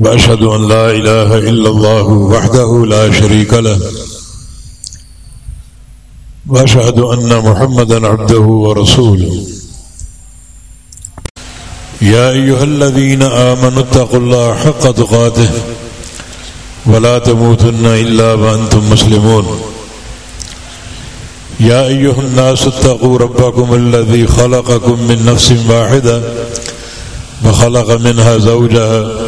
وأشهد أن لا إله إلا الله وحده لا شريك له وأشهد أن محمدا عبده ورسوله. يا أيها الذين آمنوا اتقوا الله حق تقاته ولا تموتن إلا وأنتم مسلمون. يا أيها الناس اتقوا ربكم الذي خلقكم من نفس واحدة وخلق منها زوجها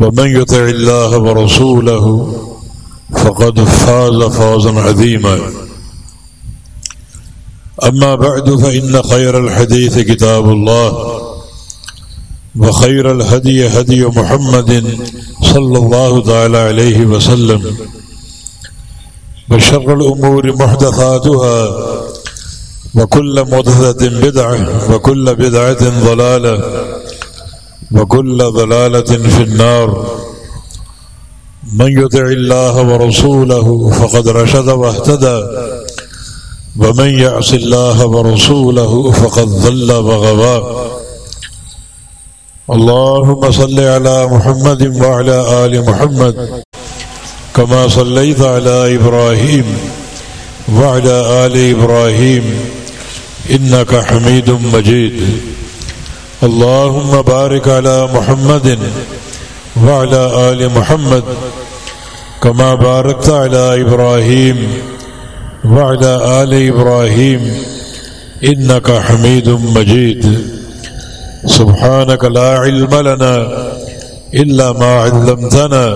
ومن يطع الله ورسوله فقد فاز فوزا عظيما. أما بعد، فإن خير الحديث كتاب الله، وخير الهدي هدي محمد صلى الله تعالى عليه وسلم، وشر الأمور محدثاتها، وكل محدثة بدعة، وكل بدعة ضلالة وكل ضلالة في النار. من يطع الله ورسوله فقد رشد واهتدى. ومن يعص الله ورسوله فقد ضل وغوى اللهم صل على محمد وعلى آل محمد كما صليت على إبراهيم وعلى آل إبراهيم إنك حميد مجيد. اللهم بارك على محمد وعلى آل محمد كما باركت على إبراهيم وعلى آل إبراهيم إنك حميد مجيد سبحانك لا علم لنا إلا ما علمتنا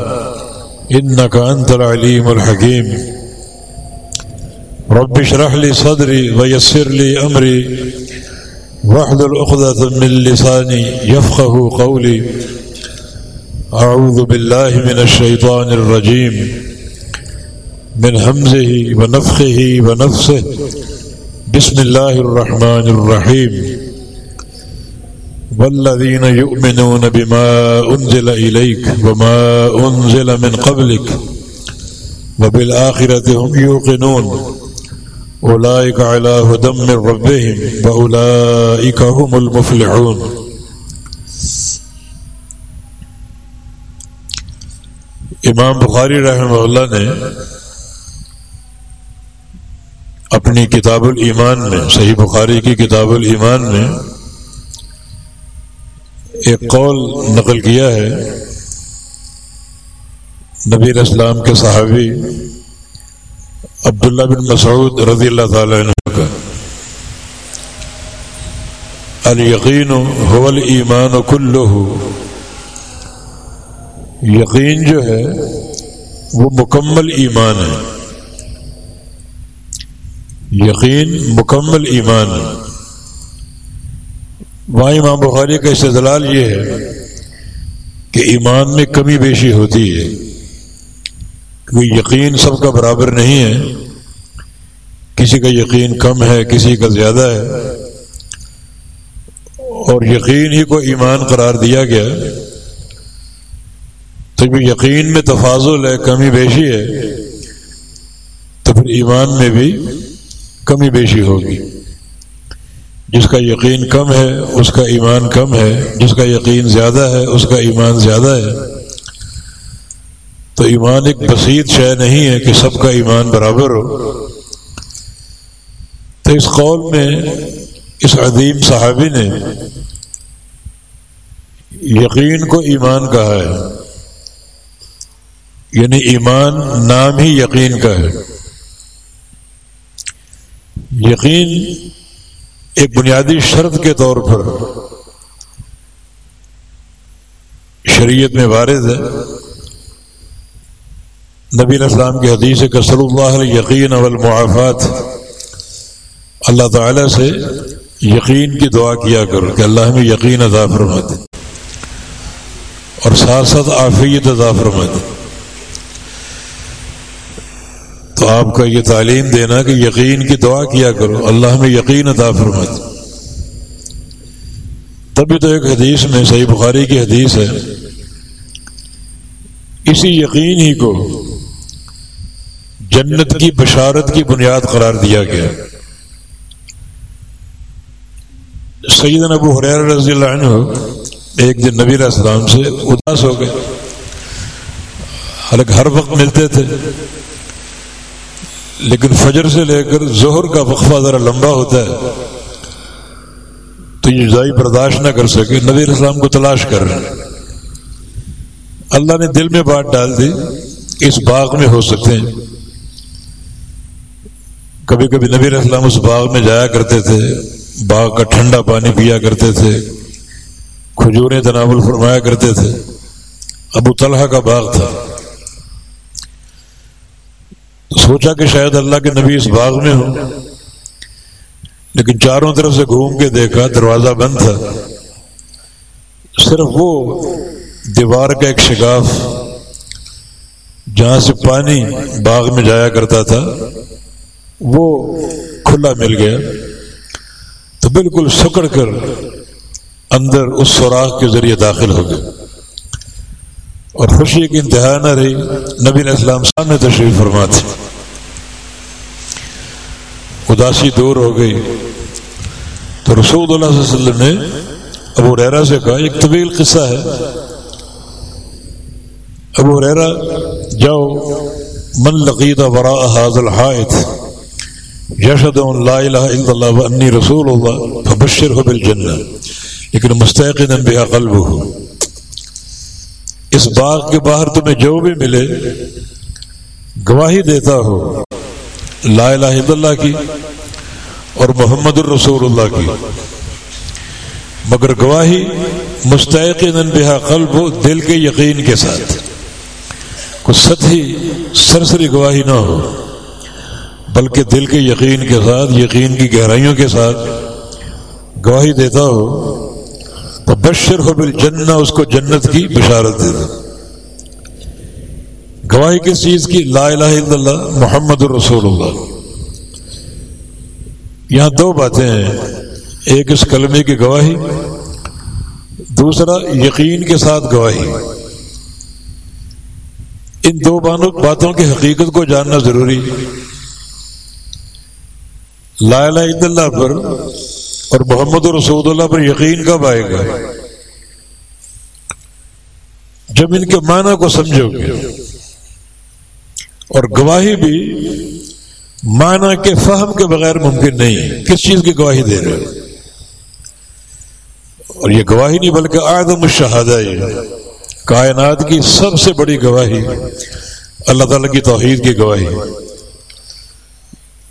إنك أنت العليم الحكيم رب اشرح لي صدري ويسر لي أمري واحلل عقدة من لساني يفقه قولي. أعوذ بالله من الشيطان الرجيم. من همزه ونفخه ونفسه. بسم الله الرحمن الرحيم. والذين يؤمنون بما أنزل إليك وما أنزل من قبلك. وبالآخرة هم يوقنون. أولئك على هدى من ربهم، وأولئك هم المفلحون. امام بخاری رحمہ اللہ نے اپنی کتاب الایمان میں، صحیح بخاری کی کتاب الایمان میں ایک قول نقل کیا ہے۔ نبی اسلام کے صحابی عبداللہ بن مسعود رضی اللہ تعالی عنہ کا۔ الیقین هو الایمان کلہ۔ یقین جو ہے، وہ مکمل ایمان ہے۔ یقین مکمل ایمان ہے۔ وہاں امام بخاری کا استدلال یہ ہے کہ ایمان میں کمی بیشی ہوتی ہے۔ کیونکہ یقین سب کا برابر نہیں ہے۔ کسی کا یقین کم ہے، کسی کا زیادہ ہے۔ اور یقین ہی کو ایمان قرار دیا گیا۔ تو جو یقین میں تفاضل ہے، کمی بیشی ہے، تو پھر ایمان میں بھی کمی بیشی ہوگی۔ جس کا یقین کم ہے، اس کا ایمان کم ہے۔ جس کا یقین زیادہ ہے، اس کا ایمان زیادہ ہے۔ تو ایمان ایک بسیط شے نہیں ہے کہ سب کا ایمان برابر ہو۔ تو اس قول میں اس عظیم صحابی نے یقین کو ایمان کہا ہے۔ یعنی ایمان نام ہی یقین کا ہے۔ یقین ایک بنیادی شرط کے طور پر شریعت میں وارد ہے۔ نبی السلام کی حدیث کسر اللہ یقین اول معافات اللہ تعالی سے یقین کی دعا کیا کرو کہ اللہ میں یقین ادا فرما دے اور ساتھ ساتھ آفیت ادا فرما دے تو آپ کا یہ تعلیم دینا کہ یقین کی دعا کیا کرو، اللہ میں یقین ادا فرما دے تبھی تو ایک حدیث میں، صحیح بخاری کی حدیث ہے، اسی یقین ہی کو جنت کی بشارت کی بنیاد قرار دیا گیا۔ سیدنا ابو حریر رضی اللہ عنہ ایک دن نبی علیہ السلام سے اداس ہو گئے۔ حالانکہ ہر وقت ملتے تھے۔ لیکن فجر سے لے کر ظہر کا وقفہ ذرا لمبا ہوتا ہے۔ تو یہ جدائی برداشت نہ کر سکے۔ نبی علیہ السلام کو تلاش کر رہے ہیں۔ اللہ نے دل میں بات ڈال دی، اس باغ میں ہو سکتے ہیں۔ کبھی کبھی نبی علیہ السلام اس باغ میں جایا کرتے تھے، باغ کا ٹھنڈا پانی پیا کرتے تھے، کھجوریں تناول فرمایا کرتے تھے۔ ابو طلحہ کا باغ تھا۔ سوچا کہ شاید اللہ کے نبی اس باغ میں ہوں، لیکن چاروں طرف سے گھوم کے دیکھا، دروازہ بند تھا۔ صرف وہ دیوار کا ایک شگاف، جہاں سے پانی باغ میں جایا کرتا تھا۔ وہ کھلا مل گیا تو بالکل سکڑ کر اندر اس سوراخ کے ذریعے داخل ہو گئے۔ اور خوشی کی انتہا نہ رہی، نبی علیہ السلام سامنے تشریف فرما تھی اداسی دور ہو گئی۔ تو رسول اللہ صلی اللہ علیہ وسلم نے ابو ریرا سے کہا، ایک طویل قصہ ہے۔ ابو ریرا جاؤ، من لقیت ورا حاضل حائط یشد لا الہ الا اللہ انی رسول اللہ فبشر ہو بالجنہ۔ لیکن مستحق بها قلب ہو اس باغ کے باہر تمہیں جو بھی ملے، گواہی دیتا ہو لا الہ الا اللہ کی اور محمد الرسول اللہ کی۔ مگر گواہی مستحق بها قلب ہو دل کے یقین کے ساتھ۔ کچھ سطحی، سرسری گواہی نہ ہو۔ بلکہ دل کے یقین کے ساتھ، یقین کی گہرائیوں کے ساتھ گواہی دیتا ہو تو بشر ہو بل اس کو جنت کی بشارت دے دو گواہی کس چیز کی؟ لا الہ الا اللہ، محمد الرسول اللہ۔ یہاں دو باتیں ہیں، ایک اس کلمے کی گواہی، دوسرا یقین کے ساتھ گواہی۔ ان دو باتوں کی حقیقت کو جاننا ضروری۔ لا الہ الا اللہ پر اور محمد رسول اللہ پر یقین کب آئے گا؟ جب ان کے معنی کو سمجھو گے۔ اور گواہی بھی معنی کے فہم کے بغیر ممکن نہیں ہے۔ کس چیز کی گواہی دے رہے اور یہ گواہی نہیں بلکہ آدم الشہادہ یہ کائنات کی سب سے بڑی گواہی اللہ تعالیٰ کی توحید کی گواہی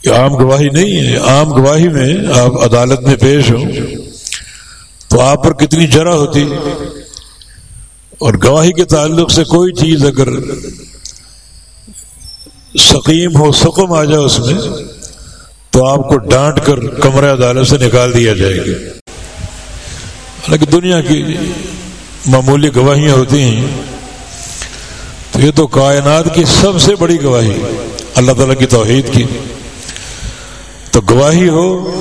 عام گواہی نہیں ہے عام گواہی میں آپ عدالت میں پیش ہو تو آپ پر کتنی جرا ہوتی۔ اور گواہی کے تعلق سے کوئی چیز اگر سقیم ہو سکم آ جائے اس میں، تو آپ کو ڈانٹ کر کمرہ عدالت سے نکال دیا جائے گا۔ حالانکہ دنیا کی معمولی گواہیاں ہوتی ہیں۔ تو یہ تو کائنات کی سب سے بڑی گواہی اللہ تعالیٰ کی توحید کی۔ تو گواہی ہو،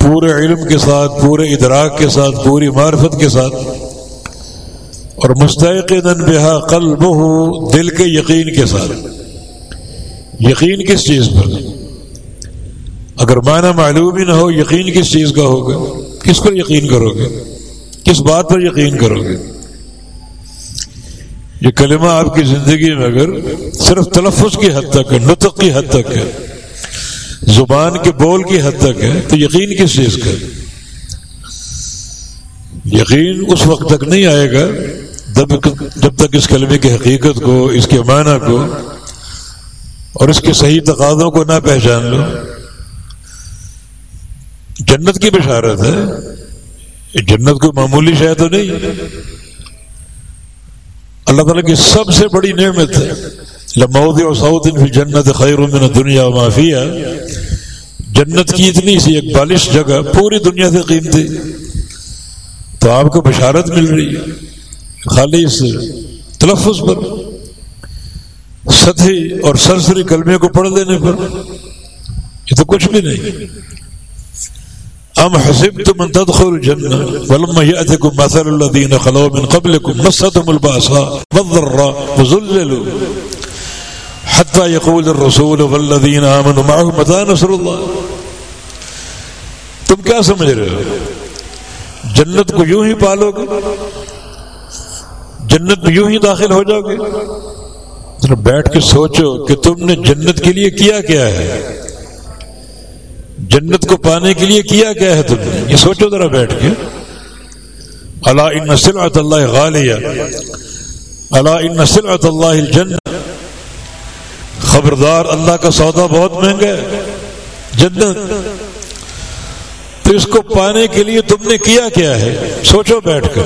پورے علم کے ساتھ، پورے ادراک کے ساتھ، پوری معرفت کے ساتھ۔ اور مستحق بہا قلب ہو دل کے یقین کے ساتھ۔ یقین کس چیز پر؟ اگر معنی معلوم ہی نہ ہو، یقین کس چیز کا ہوگا؟ کس پر یقین کرو گے کس بات پر یقین کرو گے یہ کلمہ آپ کی زندگی میں اگر صرف تلفظ کی حد تک ہے، نطق کی حد تک ہے زبان کے بول کی حد تک ہے، تو یقین کس چیز کا؟ یقین اس وقت تک نہیں آئے گا جب جب تک اس کلمے کی حقیقت کو، اس کے معنی کو اور اس کے صحیح تقاضوں کو نہ پہچان لو۔ جنت کی بشارت ہے۔ جنت کو معمولی شاید تو نہیں۔ اللہ تعالیٰ کی سب سے بڑی نعمت ہے۔ لمود اور سعود فی جنت خیر من دنیا معافیا جنت کی اتنی سی ایک بالش جگہ، پوری دنیا سے قیمتی۔ تو آپ کو بشارت مل رہی ہے۔ خالی اس تلفظ پر۔ سطحی اور سرسری کلمے کو پڑھ لینے پر۔ یہ تو کچھ بھی نہیں۔ ام حسبتم ان تدخلوا الجنة ولما يأتكم مثل الذين خلوا من قبلكم مستهم الباساء والضراء وزلزلوا حتى يقول الرسول والذين آمنوا معه متى نصر الله. تم کیا سمجھ رہے ہو؟ جنت کو یوں ہی پالو گے جنت میں یوں ہی داخل ہو جاؤ گے بیٹھ کے سوچو کہ تم نے جنت کے لیے کیا کیا ہے؟ جنت کو پانے کے لیے کیا کیا ہے تم نے؟ یہ سوچو ذرا بیٹھ کے۔ اللہ ان سلعت اللہ غالیہ اللہ ان سلعت اللہ الجن خبردار، اللہ کا سودا بہت مہنگا ہے۔ جنت۔ تو اس کو پانے کے لیے تم نے کیا کیا ہے؟ سوچو بیٹھ کر۔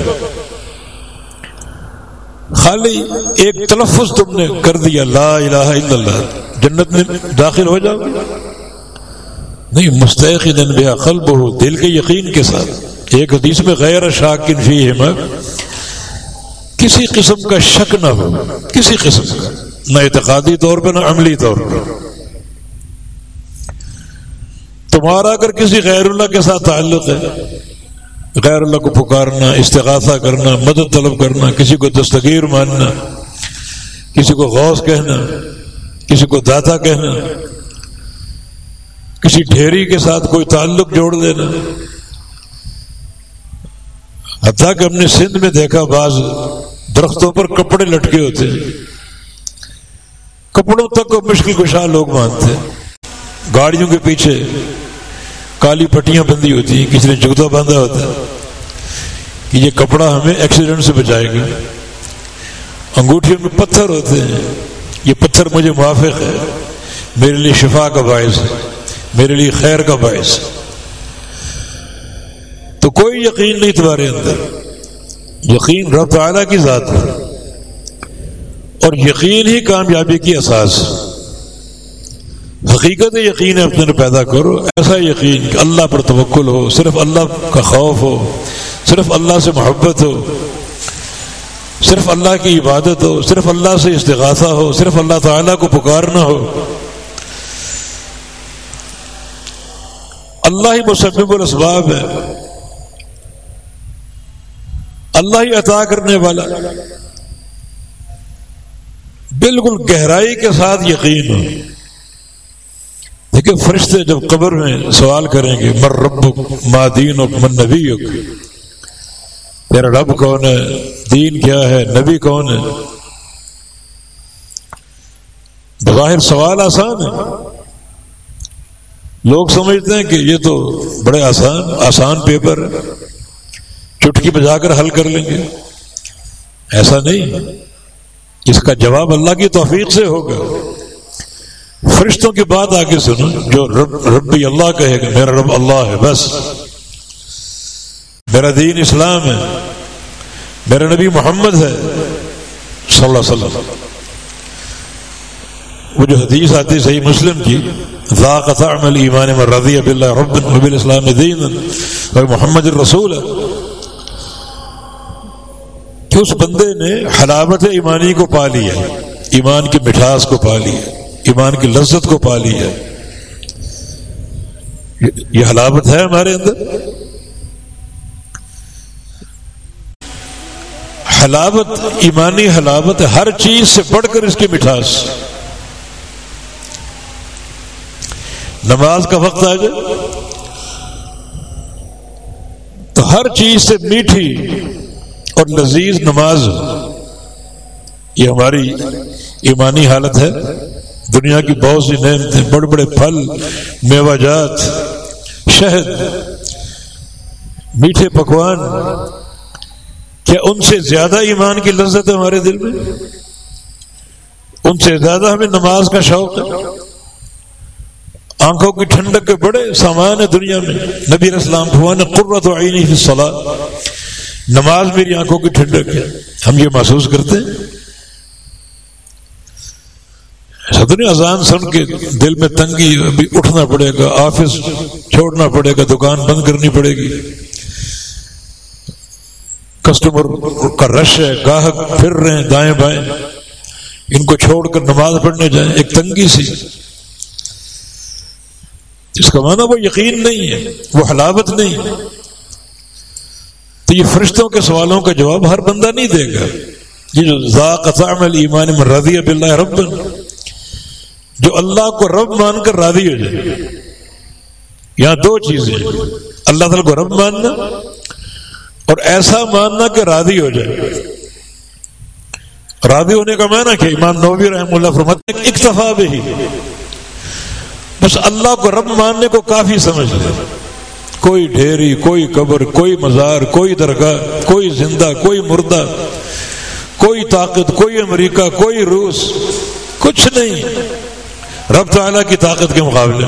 خالی ایک تلفظ تم نے کر دیا، لا الہ الا اللہ۔ جنت میں داخل ہو جاؤ۔ نہیں مستحق دن بیا قلب ہو دل کے یقین کے ساتھ۔ ایک حدیث میں غیر شاکن فی کسی قسم کا شک نہ ہو، کسی قسم کا۔ نہ اعتقادی طور پہ، نہ عملی طور پہ۔ تمہارا اگر کسی غیر اللہ کے ساتھ تعلق ہے، غیر اللہ کو پکارنا، استغاثہ کرنا، مدد طلب کرنا، کسی کو دستگیر ماننا، کسی کو غوث کہنا، کسی کو داتا کہنا، کسی ڈھیری کے ساتھ کوئی تعلق جوڑ دینا۔ حتیٰ کہ ہم نے سندھ میں دیکھا، بعض درختوں پر کپڑے لٹکے ہوتے ہیں۔ کپڑوں تک کو مشکل کشا لوگ مانتے گاڑیوں کے پیچھے کالی پٹیاں بندی ہوتی ہیں، کسی نے جگتا باندھا ہوتا ہے کہ یہ کپڑا ہمیں ایکسیڈنٹ سے بچائے گا۔ انگوٹھیوں میں پتھر ہوتے ہیں۔ یہ پتھر مجھے موافق ہے۔ میرے لیے شفا کا باعث ہے۔ میرے لیے خیر کا باعث ہے۔ تو کوئی یقین نہیں تمہارے اندر۔ یقین رب تعالیٰ کی ذات ہے اور یقین ہی کامیابی کی اساس حقیقت یقین ہے، اپنے پیدا کرو۔ ایسا یقین کہ اللہ پر توکل ہو، صرف اللہ کا خوف ہو، صرف اللہ سے محبت ہو، صرف اللہ کی عبادت ہو، صرف اللہ سے استغاثہ ہو، صرف اللہ تعالیٰ کو پکارنا ہو۔ اللہ ہی مسبب الاسباب ہے۔ اللہ ہی عطا کرنے والا۔ بالکل گہرائی کے ساتھ یقین ہو۔ دیکھیں فرشتے جب قبر میں سوال کریں گے مر رب ما دین من نبی تیرا رب کون ہے؟ دین کیا ہے؟ نبی کون ہے؟ بظاہر سوال آسان ہے۔ لوگ سمجھتے ہیں کہ یہ تو بڑے آسان آسان پیپر ہے۔ چٹکی بجا کر حل کر لیں گے۔ ایسا نہیں۔ اس کا جواب اللہ کی توفیق سے ہوگا۔ فرشتوں کی بات آگے سنو، جو رب، ربی اللہ کہے گا میرا رب اللہ ہے، بس۔ میرا دین اسلام ہے، میرا نبی محمد ہے، صلی اللہ علیہ وسلم۔ وہ جو حدیث آتی صحیح مسلم کی، ذاقت عمل ایمان رضی اب اللہ رب نبی الاسلام دین محمد الرسول ہے۔ اس بندے نے حلاوت ایمانی کو پا لیا ایمان کی مٹھاس کو پا لیا ایمان کی لذت کو پا لیا یہ حلاوت ہے ہمارے اندر؟ حلاوت، ایمانی حلاوت ہر چیز سے بڑھ کر اس کی مٹھاس۔ نماز کا وقت آ جائے تو ہر چیز سے میٹھی اور لذیذ نماز یہ ہماری ایمانی حالت ہے۔ دنیا کی بہت سی نعمتیں، بڑے بڑے پھل میوہ جات شہد، میٹھے پکوان، کیا ان سے زیادہ ایمان کی لذت ہے ہمارے دل میں؟ ان سے زیادہ ہمیں نماز کا شوق ہے۔ آنکھوں کی ٹھنڈک کے بڑے سامان ہے دنیا میں۔ نبی اسلام نے قرت و آئی نہیں صلاح نماز میری آنکھوں کی ٹھنڈک ہے۔ ہم یہ محسوس کرتے ہیں۔ اذان سن کے دل میں تنگی ابھی اٹھنا پڑے گا، آفس چھوڑنا پڑے گا، دکان بند کرنی پڑے گی۔ کسٹمر کا رش ہے، گاہک پھر رہے ہیں، دائیں بائیں۔ ان کو چھوڑ کر نماز پڑھنے جائیں، ایک تنگی سی۔ اس کا معنی وہ یقین نہیں ہے، وہ حلاوت نہیں تو یہ فرشتوں کے سوالوں کا جواب ہر بندہ نہیں دے گا۔ یہ جو ذاق ایمان رضی اب اللہ رب، جو اللہ کو رب مان کر راضی ہو جائے یہاں دو چیزیں اللہ تعالیٰ کو رب ماننا اور ایسا ماننا کہ راضی ہو جائے۔ راضی ہونے کا معنی کہ امام نوبی رحم اللہ فرمت اکتفا بھی بس اللہ کو رب ماننے کو کافی سمجھ لے۔ کوئی ڈھیری، کوئی قبر، کوئی مزار، کوئی درگاہ، کوئی زندہ، کوئی مردہ، کوئی طاقت، کوئی امریکہ، کوئی روس، کچھ نہیں۔ رب تعالیٰ کی طاقت کے مقابلے۔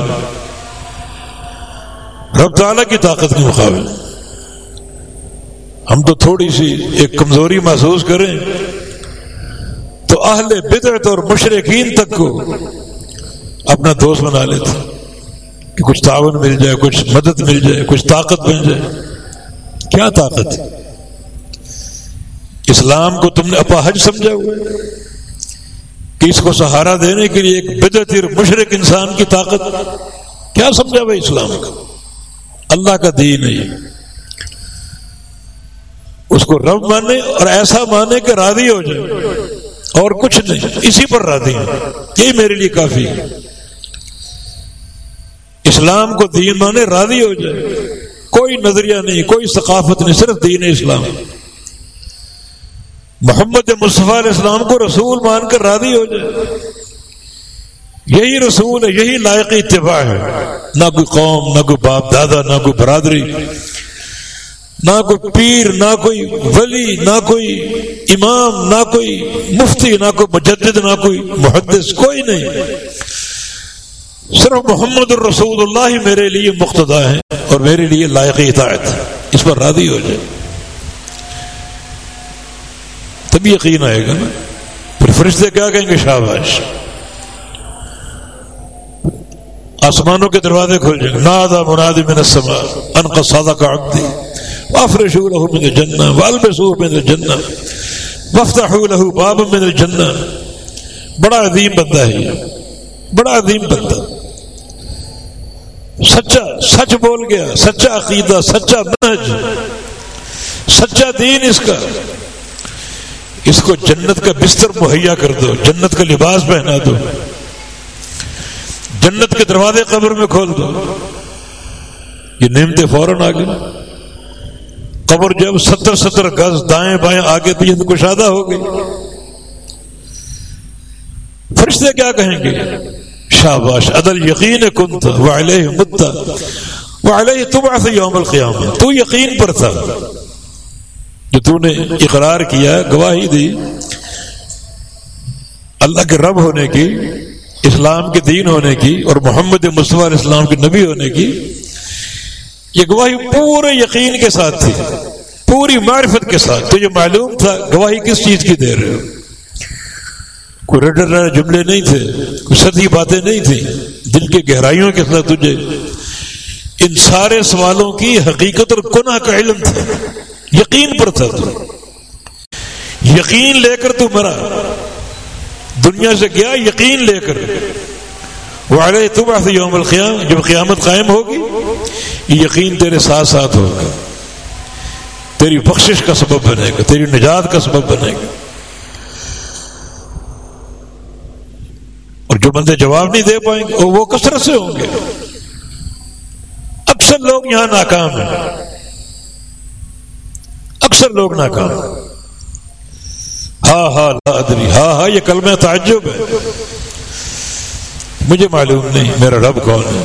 رب تعالیٰ کی طاقت کے مقابلے۔ ہم تو تھوڑی سی ایک کمزوری محسوس کریں تو اہل بدعت اور مشرقین تک کو اپنا دوست بنا لیتے۔ کہ کچھ تعاون مل جائے، کچھ مدد مل جائے، کچھ طاقت مل جائے۔ کیا طاقت؟ اسلام کو تم نے اپاہج سمجھا ہوا کہ اس کو سہارا دینے کے لیے ایک بدعت مشرق انسان کی طاقت۔ کیا سمجھا بھائی اسلام کا اللہ کا دین ہے اس کو رب مانے اور ایسا مانے کہ راضی ہو جائے اور کچھ نہیں، اسی پر راضی ہے یہی میرے لیے کافی ہے۔ اسلام کو دین مانے راضی ہو جائے۔ کوئی نظریہ نہیں، کوئی ثقافت نہیں، صرف دین اسلام۔ محمد مصطفیٰ علیہ السلام کو رسول مان کر راضی ہو جائے۔ یہی رسول ہے، یہی لائق اتباع ہے۔ نہ کوئی قوم، نہ کوئی باپ دادا، نہ کوئی برادری، نہ کوئی پیر، نہ کوئی ولی، نہ کوئی امام، نہ کوئی مفتی، نہ کوئی مجدد، نہ کوئی محدث، کوئی نہیں۔ صرف محمد الرسول اللہ میرے لیے مقتدا ہے اور میرے لیے لائق اطاعت اس پر راضی ہو جائے۔ تب یقین آئے گا نا۔ پھر فرشتے کیا کہیں گے؟ شاباش۔ آسمانوں کے دروازے کھل جائیں۔ گے نادا منادی من السماء، ان کا سادہ کا عبدی۔ وافرشوا له من الجنة والبسوا من الجنة وافتحوا له بابا من الجنة بڑا عظیم بندہ ہے بڑا عظیم بندہ۔ سچا سچ بول گیا، سچا عقیدہ، سچا منہج، سچا دین اس کا۔ اس کو جنت کا بستر مہیا کر دو، جنت کا لباس پہنا دو، جنت کے دروازے قبر میں کھول دو۔ یہ نعمتیں فوراً آ گئی قبر جب ستر ستر گز دائیں بائیں آگے پیچھے تو کشادہ ہو گئی۔ فرشتے کیا کہیں گے؟ شاباش، عدل یقین کن تھا متا یوم القیام تو یقین پر تھا. جو تو نے اقرار کیا، گواہی دی. اللہ کے رب ہونے کی، اسلام کے دین ہونے کی، اور محمد مصطفیٰ علیہ السلام کے نبی ہونے کی، یہ گواہی پورے یقین کے ساتھ تھی. پوری معرفت کے ساتھ. تجھے معلوم تھا، گواہی کس چیز کی دے رہے ہو؟ کوئی جملے نہیں تھے، کوئی سدی باتیں نہیں تھیں، دل کے گہرائیوں کے ساتھ تجھے۔ ان سارے سوالوں کی حقیقت اور گناہ کا علم تھا، یقین پر تھا تو۔ یقین لے کر تو مرا۔ دنیا سے گیا، یقین لے کر۔ وہ آگے تم آتے یوم القیام، جب قیامت قائم ہوگی یقین تیرے ساتھ ساتھ ہوگا۔ تیری بخشش کا سبب بنے گا، تیری نجات کا سبب بنے گا۔ اور جو بندے جواب نہیں دے پائیں گے، وہ کثرت سے ہوں گے۔ اکثر لوگ یہاں ناکام ہیں۔ اکثر لوگ ناکام ہاں ہاں لادری ہاں ہاں یہ کل میں تعجب ہے۔ مجھے معلوم نہیں میرا رب کون ہے۔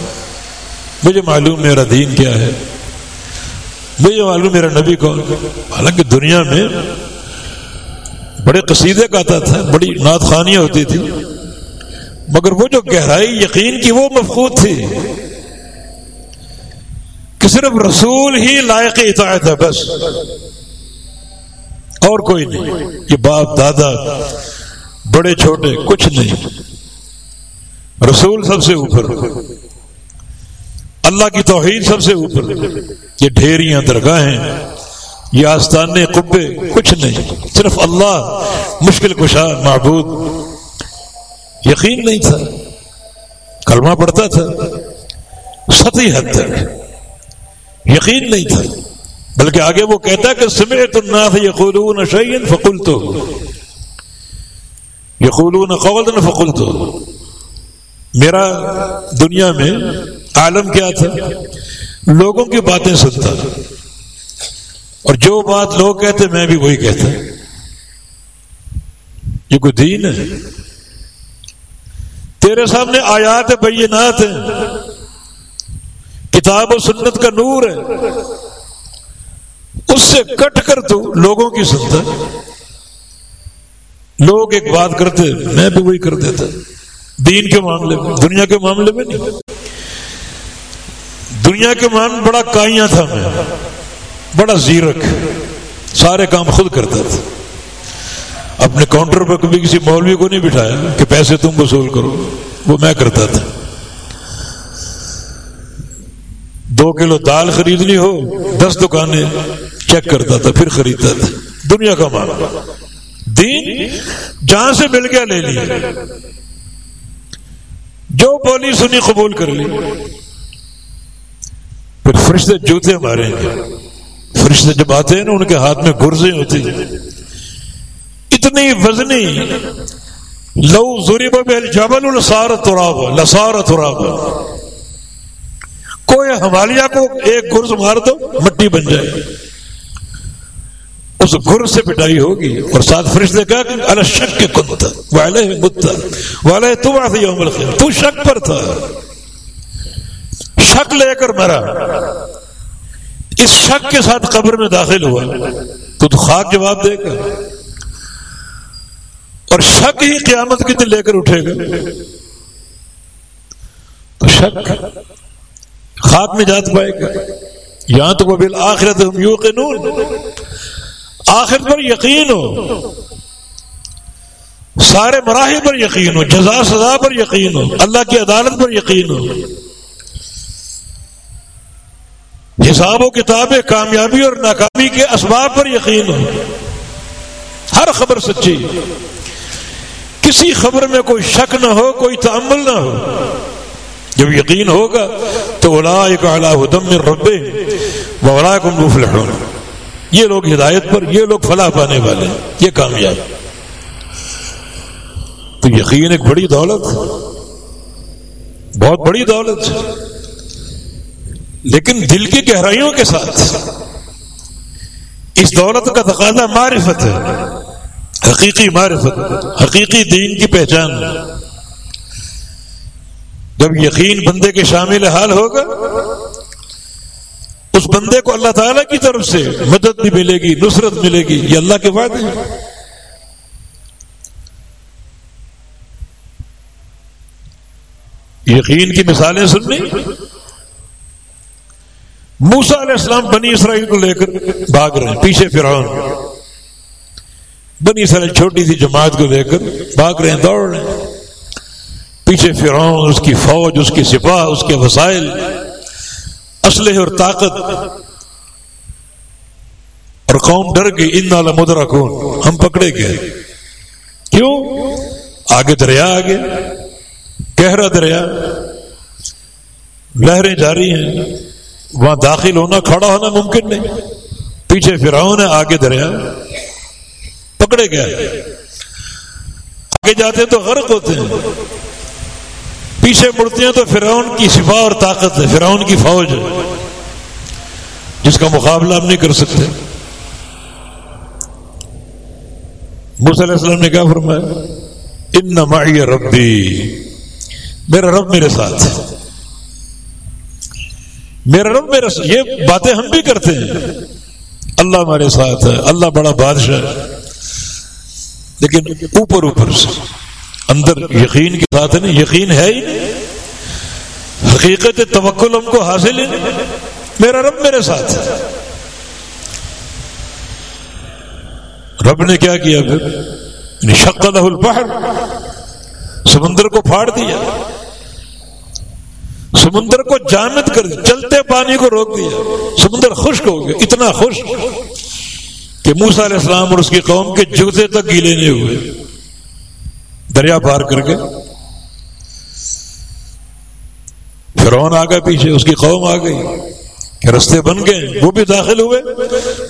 مجھے معلوم میرا دین کیا ہے۔ مجھے معلوم میرا نبی کون حالانکہ دنیا میں بڑے قصیدے گاتا تھا، بڑی نعت خانیاں ہوتی تھی مگر وہ جو گہرائی یقین کی وہ مفقود تھی کہ صرف رسول ہی لائق اطاعت ہے بس۔ اور کوئی نہیں۔ یہ باپ، دادا، بڑے، چھوٹے، کچھ نہیں۔ رسول سب سے اوپر۔ اللہ کی توحید سب سے اوپر۔ یہ ڈھیریاں، درگاہیں، یہ آستانے، قبے، کچھ نہیں۔ صرف اللہ مشکل کشا، معبود۔ یقین نہیں تھا۔ کلمہ پڑتا تھا۔ سطحی حد تک۔ یقین نہیں تھا۔ بلکہ آگے وہ کہتا کہ سمعت الناس یقولون شیئا فقلت یقولون قولا فقلت میرا دنیا میں عالم کیا تھا؟ لوگوں کی باتیں سنتا۔ اور جو بات لوگ کہتے، میں بھی وہی کہتا۔ یہ کوئی دین ہے؟ تیرے سامنے آیات بینات ہیں۔ کتاب و سنت کا نور ہے۔ اس سے کٹ کر تو لوگوں کی سنتا لوگ ایک بات کرتے میں بھی وہی کر دیتا۔ دین کے معاملے میں، دنیا کے معاملے میں نہیں۔ دنیا کے مان بڑا کائیاں تھا میں، بڑا زیرک، سارے کام خود کرتا تھا۔ اپنے کاؤنٹر پر کبھی کسی مولوی کو نہیں بٹھایا کہ پیسے تم وصول کرو، وہ میں کرتا تھا۔ دو کلو دال خریدنی ہو، دس دکانیں چیک کرتا تھا، پھر خریدتا تھا۔ دنیا کا مال۔ دین جہاں سے مل گیا لے لیا جو بولی سنی قبول کر لی۔ پھر فرشتے جوتے ماریں گے۔ فرشتے جب آتے ہیں نا، ان کے ہاتھ میں گرزیں ہوتی ہیں۔ اتنی وزنی. لو زوری بل جبل السار تراب لسار تراب. کوئی ہمالیہ کو ایک گرز مار دو، مٹی بن جائے. اس گرز سے پٹائی ہوگی اور ساتھ فرش نے کہا کہ اللہ شک کے کن تھا والے متا والے تم آتے یوم الخیر تو شک پر تھا. شک لے کر مرا. اس شک کے ساتھ قبر میں داخل ہوا. تو تو خاک جواب دے گا اور شک ہی قیامت کے دن لے کر اٹھے گا۔ تو شک خاک میں جات پائے گا۔ یہاں تو وہ بل آخرت ہم یو پر یقین ہو۔ سارے مراحل پر یقین ہو۔ جزا سزا پر یقین ہو۔ اللہ کی عدالت پر یقین ہو۔ حساب و کتاب کامیابی اور ناکامی کے اسباب پر یقین ہو۔ ہر خبر سچی۔ کسی خبر میں کوئی شک نہ ہو، کوئی تعمل نہ ہو۔ جب یقین ہوگا تو اولا ہدم ربے ولا کم مفلحون۔ یہ لوگ ہدایت پر، یہ لوگ فلاح پانے والے یہ کامیاب۔ تو یقین ایک بڑی دولت، بہت بڑی دولت۔ لیکن دل کی گہرائیوں کے ساتھ اس دولت کا تقاضا معرفت ہے۔ حقیقی معرفت، حقیقی دین کی پہچان۔ جب یقین بندے کے شامل حال ہوگا، اس بندے کو اللہ تعالی کی طرف سے مدد بھی ملے گی، نصرت ملے گی، یہ اللہ کے وعدے یقین کی مثالیں سننی۔ موسا علیہ السلام بنی اسرائیل کو لے کر بھاگ رہے ہیں، پیچھے فرعون۔ بنی اسرائیل چھوٹی سی جماعت کو لے کر بھاگ رہے ہیں، دوڑ رہے ہیں۔ پیچھے فرعون، اس کی فوج، اس کی سپاہ، اس کے وسائل، اسلحے اور طاقت۔ اور قوم ڈر گئی ان نالا مدرا کون ہم پکڑے گئے۔ کیوں؟ آگے دریا، آگے۔ گہرا دریا۔ لہریں جاری ہیں۔ وہاں داخل ہونا، کھڑا ہونا ممکن نہیں۔ پیچھے فراؤن ہے، آگے دریا۔ پکڑے گئے۔ آگے جاتے تو غرق ہوتے ہیں۔ پیچھے مڑتے ہیں تو فرعون کی شفا اور طاقت ہے، فرعون کی فوج ہے۔ جس کا مقابلہ ہم نہیں کر سکتے۔ علیہ السلام نے کیا فرمایا، ان نمائی ربی، میرا رب میرے ساتھ میرا رب میرا یہ باتیں ہم بھی کرتے ہیں۔ اللہ ہمارے ساتھ ہے، اللہ بڑا بادشاہ ہے۔ لیکن اوپر اوپر سے اندر یقین کے ساتھ ہے نا، یقین ہے ہی نہیں۔ حقیقت توکل ہم کو حاصل ہے۔ میرا رب میرے ساتھ۔ ہے رب نے کیا کیا؟ پھر شکل البحر۔ سمندر کو پھاڑ دیا۔ سمندر کو جامد کر دیا چلتے پانی کو روک دیا۔ سمندر خشک ہو گیا، اتنا خشک۔ کہ موسا علیہ السلام اور اس کی قوم کے جوتے تک گیلے نہیں ہوئے۔ دریا پار کر کے۔ فرعون آ گیا پیچھے، اس کی قوم آ گئی۔ کہ رستے بن گئے، وہ بھی داخل ہوئے۔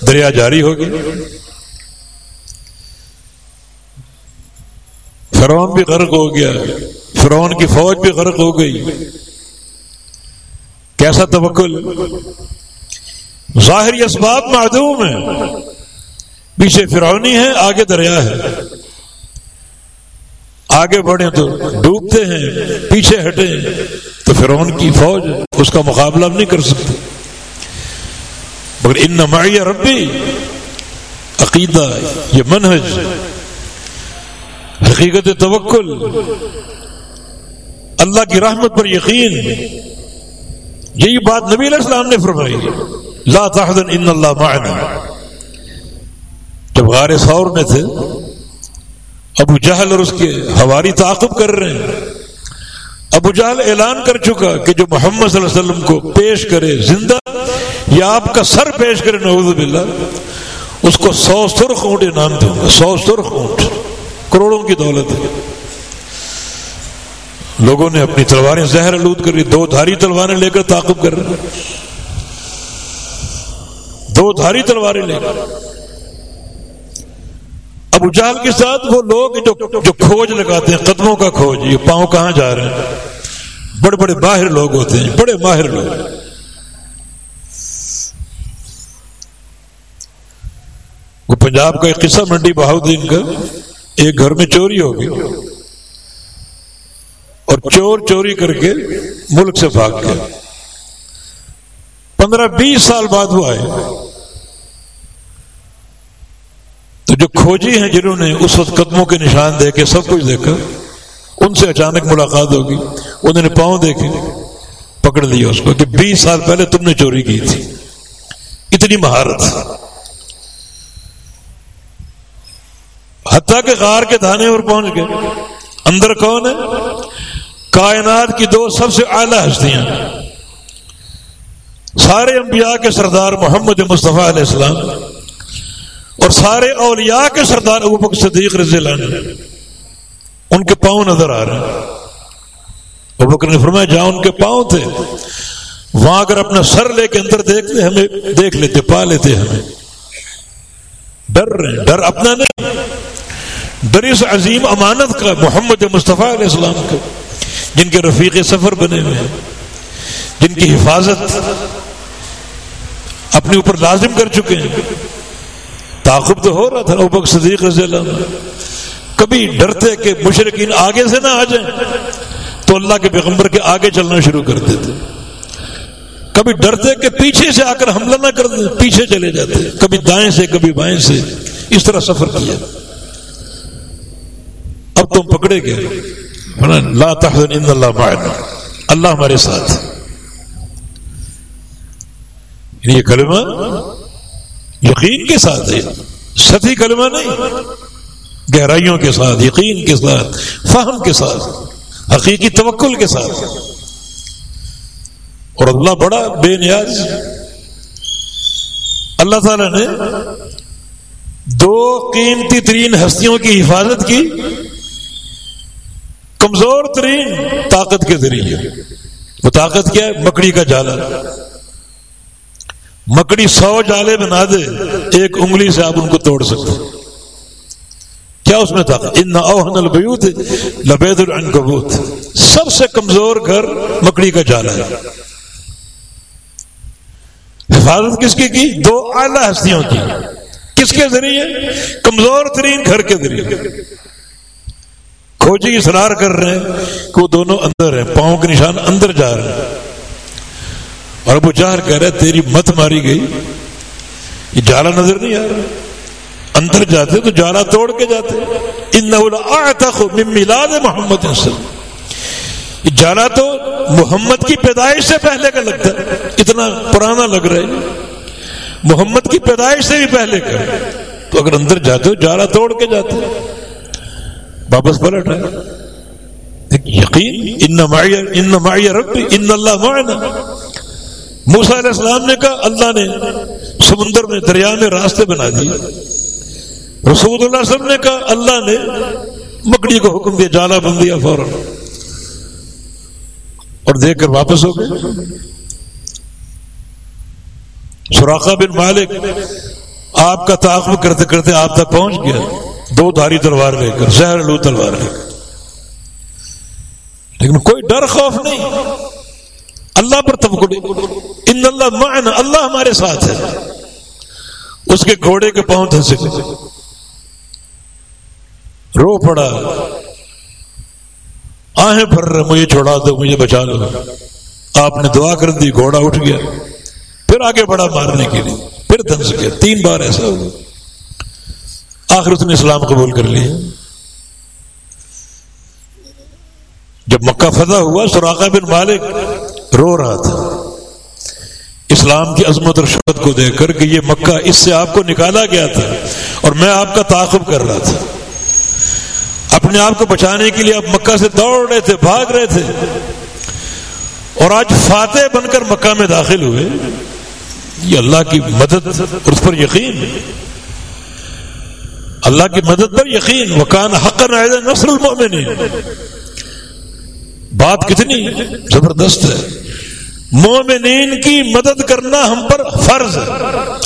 دریا جاری ہو گئی فرعون بھی غرق ہو گیا۔ فرعون کی فوج بھی غرق ہو گئی۔ کیسا توکل؟ ظاہری اسباب معدوم ہے پیچھے فرعونی ہے آگے دریا ہے۔ آگے بڑھے تو ڈوبتے ہیں، پیچھے ہٹے تو فرعون کی فوج اس کا مقابلہ نہیں کر سکتے مگر ان نمایاں ربی، عقیدہ یہ منہج، حقیقت توکل، اللہ کی رحمت پر یقین، یہی بات نبی علیہ السلام نے فرمائی۔ لا تحزن ان اللہ معنا۔ جب غار سور میں تھے، ابو جہل اور اس کے ہواری تعاقب کر رہے ہیں۔ ابو جہل اعلان کر چکا کہ جو محمد صلی اللہ علیہ وسلم کو پیش کرے زندہ، یا آپ کا سر پیش کرے، نعوذ باللہ، اس کو سو سرخ اونٹ انعام دوں گا۔ سو سرخ اونٹ۔ کروڑوں کی دولت ہے۔ لوگوں نے اپنی تلواریں زہر آلود کر دو دھاری تلواریں لے کر تعاقب کر رہے دو دھاری تلواریں لے کر۔ ابو جال کے ساتھ وہ لوگ جو جو کھوج لگاتے ہیں، قدموں کا کھوج، یہ پاؤں کہاں جا رہے ہیں؟ بڑے بڑے باہر لوگ ہوتے ہیں، بڑے ماہر لوگ۔ وہ پنجاب کا ایک قصہ، منڈی بہاؤدین کا، ایک گھر میں چوری ہو گئی۔ اور چور چوری کر کے ملک سے بھاگ گیا پندرہ بیس سال بعد وہ آئے تو جو کھوجی ہیں جنہوں نے اس وقت قدموں کے نشان دے کے سب کچھ دیکھا، ان سے اچانک ملاقات ہوگی، انہوں نے پاؤں دیکھے، پکڑ لیا اس کو کہ بیس سال پہلے تم نے چوری کی تھی۔ اتنی مہارت۔ حتیٰ کہ غار کے دھانے پر پہنچ گئے۔ اندر کون ہے؟ کائنات کی دو سب سے اعلیٰ ہستیاں۔ سارے انبیاء کے سردار محمد مصطفیٰ علیہ السلام۔ اور سارے اولیاء کے سردار ابو بکر صدیق رضی اللہ عنہ، ان کے پاؤں نظر آ رہے ہیں۔ ابو بکر نے فرمایا، جہاں ان کے پاؤں تھے، وہاں اگر اپنا سر لے کے اندر دیکھتے ہمیں، دیکھ لیتے، پا لیتے ہمیں۔ ڈر رہے ڈر اپنا نہیں۔ ڈر اس عظیم امانت کا، محمد مصطفیٰ علیہ السلام کا، جن کے رفیق سفر بنے ہوئے ہیں، جن کی حفاظت اپنے اوپر لازم کر چکے ہیں۔ تعاقب تو ہو رہا تھا ابک صدیق رضی اللہ عنہ۔ کبھی ڈرتے کہ مشرقین آگے سے نہ آ جائیں تو اللہ کے پیغمبر کے آگے چلنا شروع کر دیتے۔ کبھی ڈرتے کہ پیچھے سے آ کر حملہ نہ کر دیں، پیچھے چلے جاتے۔ کبھی دائیں سے، کبھی بائیں سے۔ اس طرح سفر کیا۔ اب تم پکڑے گئے۔ لا تحزن ان اللہ معنا۔ اللہ ہمارے ساتھ۔ یعنی یہ کلمہ یقین کے ساتھ ہے۔ ستی کلمہ نہیں، گہرائیوں کے ساتھ، یقین کے ساتھ، فہم کے ساتھ، حقیقی توکل کے ساتھ۔ اور اللہ بڑا بے نیاز۔ اللہ تعالی نے دو قیمتی ترین ہستیوں کی حفاظت کی، کمزور ترین طاقت کے ذریعے۔ وہ طاقت کیا ہے؟ مکڑی کا جالا۔ مکڑی سو جالے بنا دے، ایک انگلی سے آپ ان کو توڑ سکتے کیا اس میں طاقت ان اوہن البیوت لبید العنکبوت۔ سب سے کمزور گھر مکڑی کا جالا ہے۔ حفاظت کس کی کی؟ دو اعلی ہستیوں کی۔ کس کے ذریعے؟ کمزور ترین گھر کے ذریعے۔ کھوجی اصرار کر رہے ہیں کہ وہ دونوں اندر ہیں، پاؤں کے نشان اندر جا رہے ہیں۔ اور ابو جہل کہہ رہے تیری مت ماری گئی۔ یہ جالا نظر نہیں آ رہا۔ اندر جاتے تو جالا توڑ کے جاتے ان ملاد محمد یہ جالا تو محمد کی پیدائش سے پہلے کا لگتا ہے۔ اتنا پرانا لگ رہا ہے۔ محمد کی پیدائش سے بھی پہلے کا۔ تو اگر اندر جاتے ہو جالا توڑ کے جاتے واپس پلٹ ہے یقین ان رب ان اللہ معنا۔ موسا علیہ السلام نے کہا، اللہ نے سمندر میں، دریا میں راستے بنا دیے۔ رسول اللہ وسلم نے کہا، اللہ نے مکڑی کو حکم دیا، جالا بن دیا فوراً۔ اور دیکھ کر واپس ہو گئے۔ سوراخا بن مالک آپ کا تعاقب کرتے کرتے آپ تک پہنچ گیا۔ دو دھاری تلوار لے کر، زہر لو تلوار لے کر۔ لیکن کوئی ڈر خوف نہیں۔ اللہ پر تب ان اللہ معنا اللہ ہمارے ساتھ ہے۔ اس کے گھوڑے کے پاؤں دھنسے رو پڑا۔ آہیں بھر رہے، مجھے چھوڑا دو، مجھے بچا لو۔ آپ نے دعا کر دی، گھوڑا اٹھ گیا۔ پھر آگے بڑا مارنے کے لیے۔ پھر دھنس گیا۔ تین بار ایسا ہوا۔ آخر اس نے اسلام قبول کر لیا۔ جب مکہ فتح ہوا سراقہ بن مالک رو رہا تھا۔ اسلام کی عظمت اور شبت کو دیکھ کر کہ یہ مکہ اس سے آپ کو نکالا گیا تھا اور میں آپ کا تعاقب کر رہا تھا۔ اپنے آپ کو بچانے کے لیے آپ مکہ سے دوڑ رہے تھے، بھاگ رہے تھے۔ اور آج فاتح بن کر مکہ میں داخل ہوئے۔ یہ اللہ کی مدد اس پر یقین۔ اللہ کی مدد پر یقین۔ وکان حق نصر المؤمنین۔ بات کتنی زبردست ہے۔ مومنین کی مدد کرنا ہم پر فرض ہے۔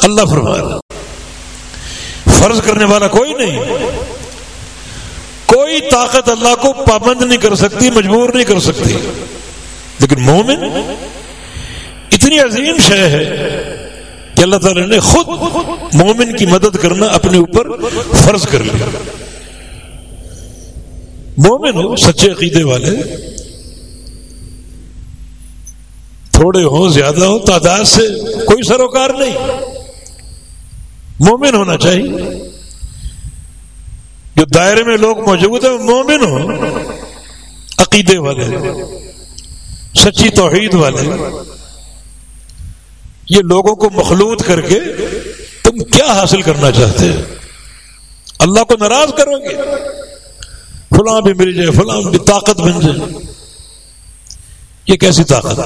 اللہ فرمان فرض کرنے والا کوئی نہیں۔ کوئی طاقت اللہ کو پابند نہیں کر سکتی، مجبور نہیں کر سکتی۔ لیکن مومن اتنی عظیم شے ہے کہ اللہ تعالی نے خود مومن کی مدد کرنا اپنے اوپر فرض کر لیا۔ مومن ہو سچے عقیدے والے تھوڑے ہوں، زیادہ ہوں، تعداد سے کوئی سروکار نہیں۔ مومن ہونا چاہیے۔ جو دائرے میں لوگ موجود ہیں مومن ہوں۔ عقیدے والے، سچی توحید والے۔ یہ لوگوں کو مخلوط کر کے تم کیا حاصل کرنا چاہتے ہیں؟ اللہ کو ناراض کرو گے۔ فلاں بھی مل جائے، فلاں بھی طاقت بن جائے۔ یہ کیسی طاقت؟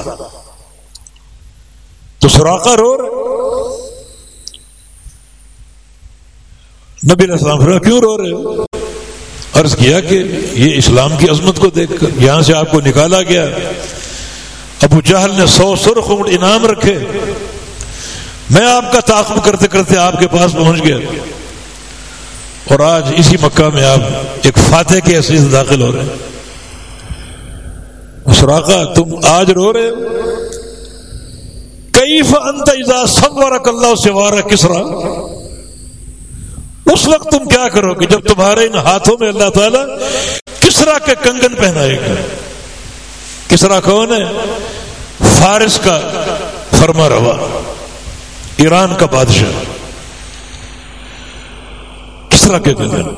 تو سوراخا رو نبی علیہ السلام کیوں رو رہے ہو؟ عرض کیا کہ یہ اسلام کی عظمت کو دیکھ کر یہاں سے آپ کو نکالا گیا۔ ابو جہل نے سو سرخ انعام رکھے۔ میں آپ کا تعاقب کرتے کرتے آپ کے پاس پہنچ گیا۔ اور آج اسی مکہ میں آپ ایک فاتح کے حیثیت داخل ہو رہے ہیں۔ سراخا تم آج رو رہے ہو؟ کئی فنت سب رک اللہ سے کسرا. اس وقت تم کیا کرو گے؟ جب تمہارے ان ہاتھوں میں اللہ تعالی کسرا کے کنگن پہنائے گا. کسرا کون ہے؟ فارس کا فرما روا. ایران کا بادشاہ. کسرا کے کنگن.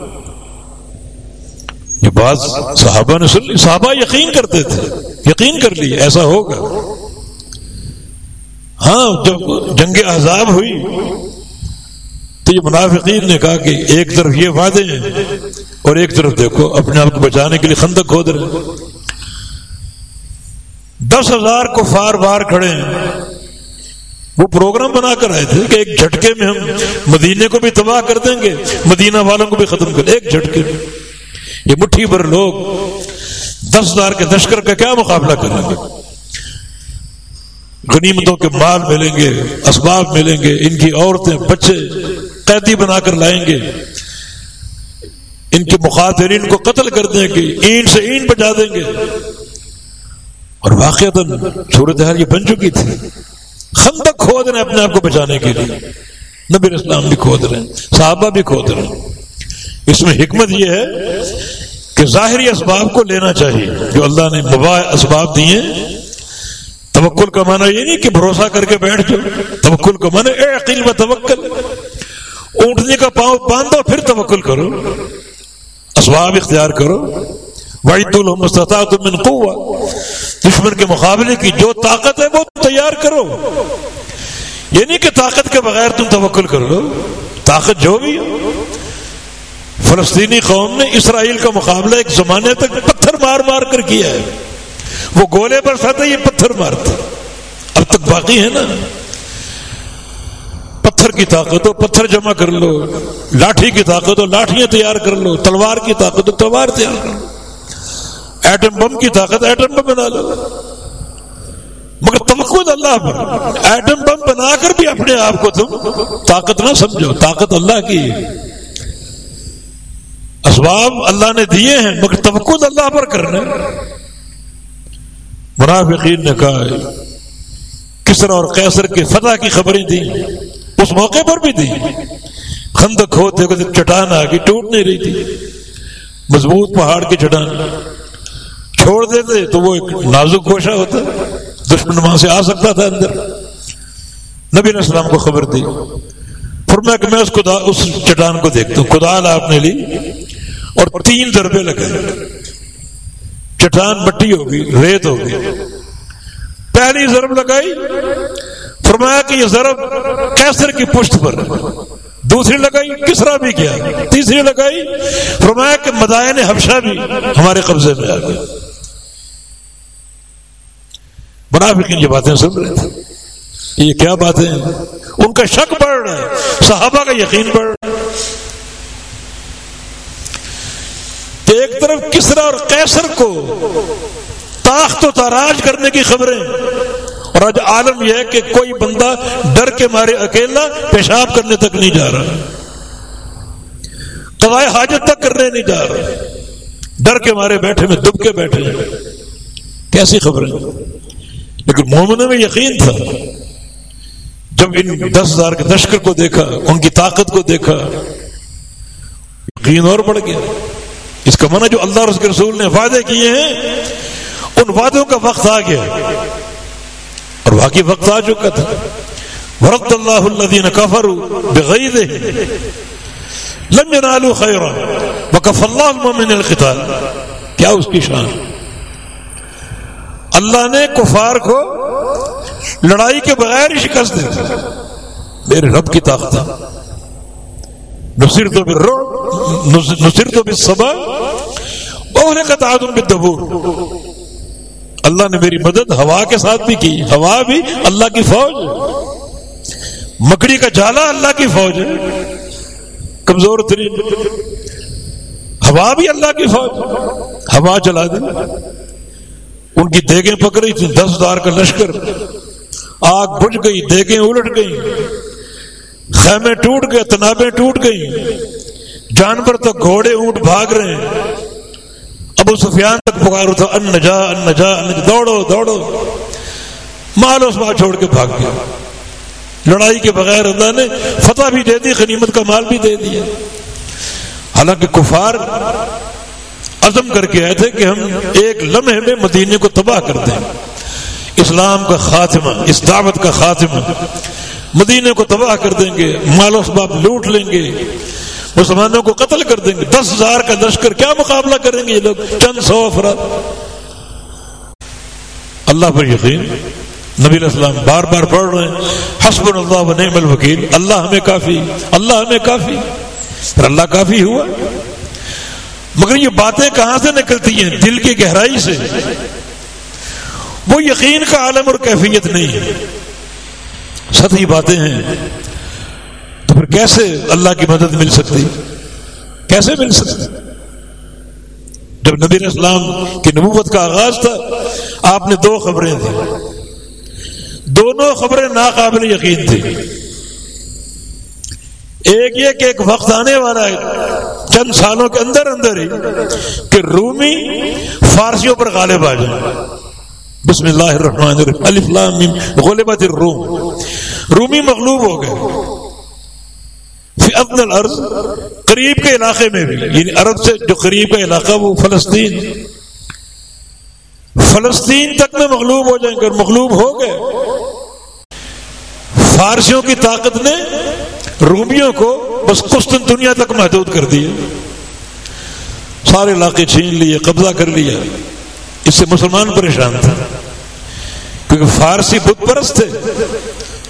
یہ بات صحابہ نے سن لی، صحابہ یقین کرتے تھے، یقین کر لی ایسا ہوگا. ہاں جب جنگ عذاب ہوئی، تو یہ منافقین نے کہا کہ ایک طرف یہ وعدے ہیں اور ایک طرف دیکھو، اپنے آپ کو بچانے کے لیے خندق کھود رہے دس ہزار کو فار بار کھڑے ہیں۔ وہ پروگرام بنا کر آئے تھے کہ ایک جھٹکے میں ہم مدینے کو بھی تباہ کر دیں گے، مدینہ والوں کو بھی ختم کر۔ ایک جھٹکے میں۔ یہ مٹھی بھر لوگ دس ہزار کے لشکر کا کیا مقابلہ کریں گے؟ غنیمتوں کے مال ملیں گے، اسباب ملیں گے، ان کی عورتیں، بچے قیدی بنا کر لائیں گے۔ ان کے مخاطرین کو قتل کر دیں گے این سے این بجا دیں گے۔ اور واقع صورت حال یہ بن چکی تھی۔ ہم تک کھود رہے ہیں اپنے آپ کو بچانے کے لیے۔ نبی اسلام بھی کھود رہے ہیں، صحابہ بھی کھود رہے ہیں۔ اس میں حکمت یہ ہے کہ ظاہری اسباب کو لینا چاہیے، جو اللہ نے مباح اسباب دیے۔ توکل کا معنی یہ نہیں کہ بھروسہ کر کے بیٹھ جاؤ۔ توکل کا معنی اے عقیل و توکل۔ اونٹنے کا پاؤں باندھو، پھر توکل کرو۔ اسباب اختیار کرو۔ وحید المستطاعت من قوہ دشمن کے مقابلے کی جو طاقت ہے وہ تیار کرو۔ یہ نہیں کہ طاقت کے بغیر تم توکل کر لو۔ طاقت جو بھی ہو۔ فلسطینی قوم نے اسرائیل کا مقابلہ ایک زمانے تک پتھر مار مار کر کیا ہے۔ وہ گولے پر یہ پتھر مارتا۔ اب تک باقی ہے نا۔ پتھر کی طاقت ہو، پتھر جمع کر لو۔ لاٹھی کی طاقت ہو لاٹیاں تیار کر لو۔ تلوار کی طاقت ہو، تلوار تیار کر لو۔ ایٹم بم کی طاقت، ایٹم بم بنا لو۔ مگر توقع اللہ پر، ایٹم بم بنا کر بھی اپنے آپ کو تم طاقت نہ سمجھو۔ طاقت اللہ کی اسباب اللہ نے دیے ہیں، مگر توقع اللہ پر کرنا منافقین نے کہا کسر اور کیسر کے فتح کی خبریں دی اس موقع پر بھی دی خندق ہوتے چٹان آ گئی ٹوٹ نہیں رہی تھی۔ مضبوط پہاڑ کی چٹان۔ چھوڑ دیتے تو وہ ایک نازک گوشہ ہوتا، دشمن وہاں سے آ سکتا تھا اندر۔ نبی علیہ السلام کو خبر دی۔ پھر میں کہ میں اس خدا، اس چٹان کو دیکھتا ہوں۔ کدال آپ نے لی اور تین ضربے لگائے۔ چٹان مٹی ہوگی ریت ہوگی پہلی ضرب لگائی، فرمایا کہ یہ ضرب کیسر کی پشت پر۔ دوسری لگائی، کسرا بھی کیا۔ تیسری لگائی، فرمایا کہ مدائن حبشہ بھی ہمارے قبضے میں آ گئے۔ منافقین یہ باتیں سن رہے تھے۔ یہ کیا باتیں ان کا شک بڑھ رہا ہے، صحابہ کا یقین بڑھ رہا ہے کہ ایک طرف کسرا اور کیسر کو تاخت و تاراج کرنے کی خبریں، اور آج عالم یہ ہے کہ کوئی بندہ ڈر کے مارے اکیلا پیشاب کرنے تک نہیں جا رہا۔ قضائے حاجت تک کرنے نہیں جا رہا۔ ڈر کے مارے بیٹھے میں دب کے بیٹھے کیسی خبریں؟ لیکن مومنوں میں یقین تھا۔ جب ان دس ہزار کے لشکر کو دیکھا، ان کی طاقت کو دیکھا، یقین اور بڑھ گیا۔ اس کا منع جو اللہ رس کے رسول نے وعدے کیے ہیں، ان وعدوں کا وقت آ گیا۔ اور واقعی وقت آ چکا تھا۔ ورد اللہ الدین کفر بغیر لم ينالوا خيرا وكف الله المؤمن القتال۔ کیا اس کی شان؟ اللہ نے کفار کو لڑائی کے بغیر ہی شکست دے میرے رب کی طاقت۔ نصر تو نصر تو بالصبا وهلكت عاد بالدبور اللہ نے میری مدد ہوا کے ساتھ بھی کی۔ ہوا بھی اللہ کی فوج۔ مکڑی کا جالا اللہ کی فوج۔ ہے کمزور ترین ہوا بھی اللہ کی فوج۔ ہوا چلا دی۔ ان کی دیگیں پکڑی تھی دس ہزار کا لشکر۔ آگ بجھ گئی، دیگیں الٹ گئی خیمے ٹوٹ گئے، تنابیں ٹوٹ گئی جانور تک گھوڑے اونٹ بھاگ رہے ہیں۔ ابو سفیان تک پکارو تھا، ان نجا ان نجا، ان دوڑو دوڑو۔ مال اس بات چھوڑ کے بھاگ گیا۔ لڑائی کے بغیر اللہ نے فتح بھی دے دی، غنیمت کا مال بھی دے دیا۔ حالانکہ کفار عزم کر کے آئے تھے کہ ہم ایک لمحے میں مدینے کو تباہ کر دیں۔ اسلام کا خاتمہ، اس دعوت کا خاتمہ۔ مدینے کو تباہ کر دیں گے، مال و اسباب لوٹ لیں گے۔ مسلمانوں کو قتل کر دیں گے۔ دس ہزار کا لشکر، کیا مقابلہ کریں گے یہ لوگ؟ چند سو افراد۔ اللہ پر یقین۔ نبی علیہ السلام بار بار پڑھ رہے ہیں۔ حسب اللہ و نعم الوکیل۔ اللہ ہمیں کافی، اللہ ہمیں کافی۔ پھر اللہ کافی ہوا۔ مگر یہ باتیں کہاں سے نکلتی ہیں؟ دل کی گہرائی سے۔ وہ یقین کا عالم اور کیفیت نہیں ہے۔ سطحی باتیں ہیں۔ پھر کیسے اللہ کی مدد مل سکتی؟ کیسے مل سکتی؟ جب نبی اسلام کی نبوت کا آغاز تھا، آپ نے دو خبریں تھیں دونوں خبریں ناقابل یقین تھی ایک یہ کہ ایک وقت آنے والا ہے، چند سالوں کے اندر اندر ہی کہ رومی فارسیوں پر غالب آ جائے۔ بسم اللہ الرحمن الرحیم، الف لام میم، غلبت الروم۔ رومی مغلوب ہو گئے۔ فی الارض قریب کے علاقے میں بھی یعنی عرب سے جو قریب کا علاقہ، وہ فلسطین۔ فلسطین تک میں مغلوب ہو جائیں گے، اور مغلوب ہو گئے۔ فارسیوں کی طاقت نے رومیوں کو بس کشتن دنیا تک محدود کر دیا سارے علاقے چھین لیے، قبضہ کر لیا۔ اس سے مسلمان پریشان تھے، کیونکہ فارسی بت پرست تھے۔